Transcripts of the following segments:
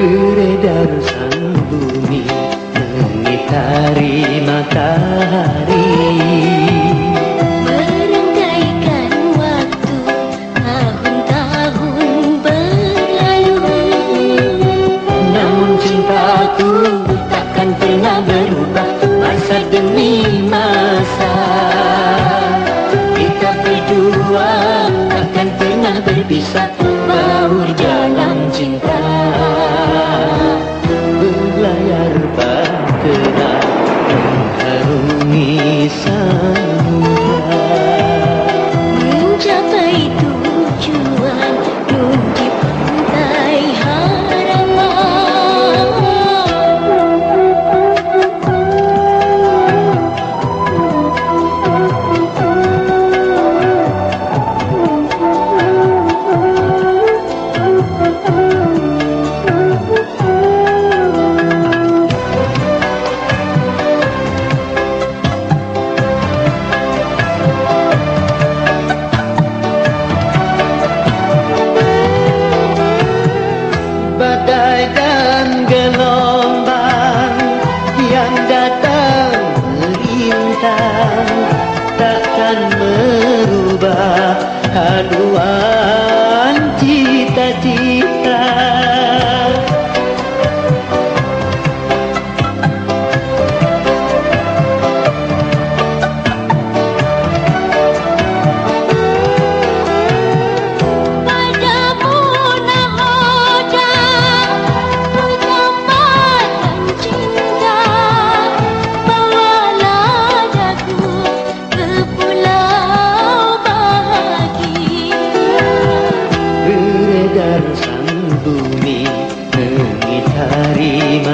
Beredar sang bumi Mengitari matahari. Merangkaikan waktu Tahun-tahun berlalu. Namun cintaku takkan pernah berubah Masa demi masa. Kita berdua takkan pernah berpisah merintang takkan merubah haluan cita-cita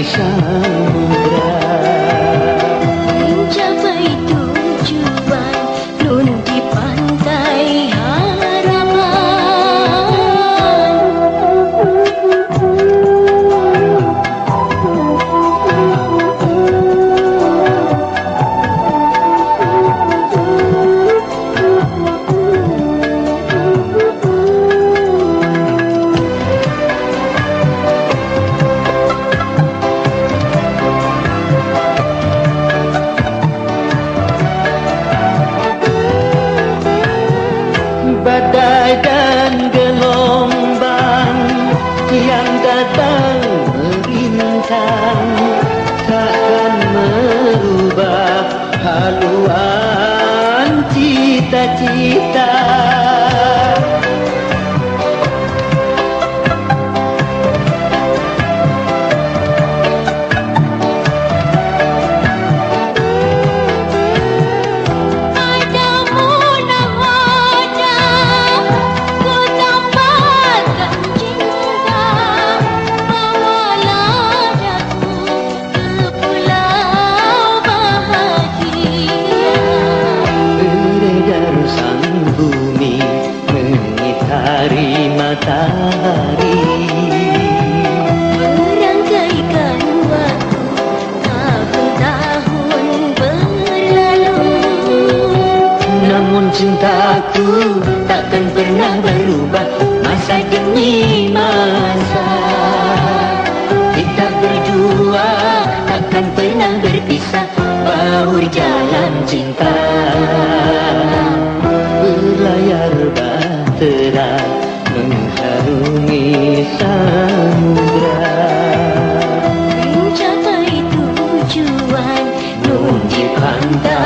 Mengharungi haluan cita-cita aku takkan pernah berubah. Masa demi masa. Kita berdua takkan pernah berpisah. Baur jalan cinta. Berlayar bahtera mengharungi samudra. Mencapai tujuan nun di pantai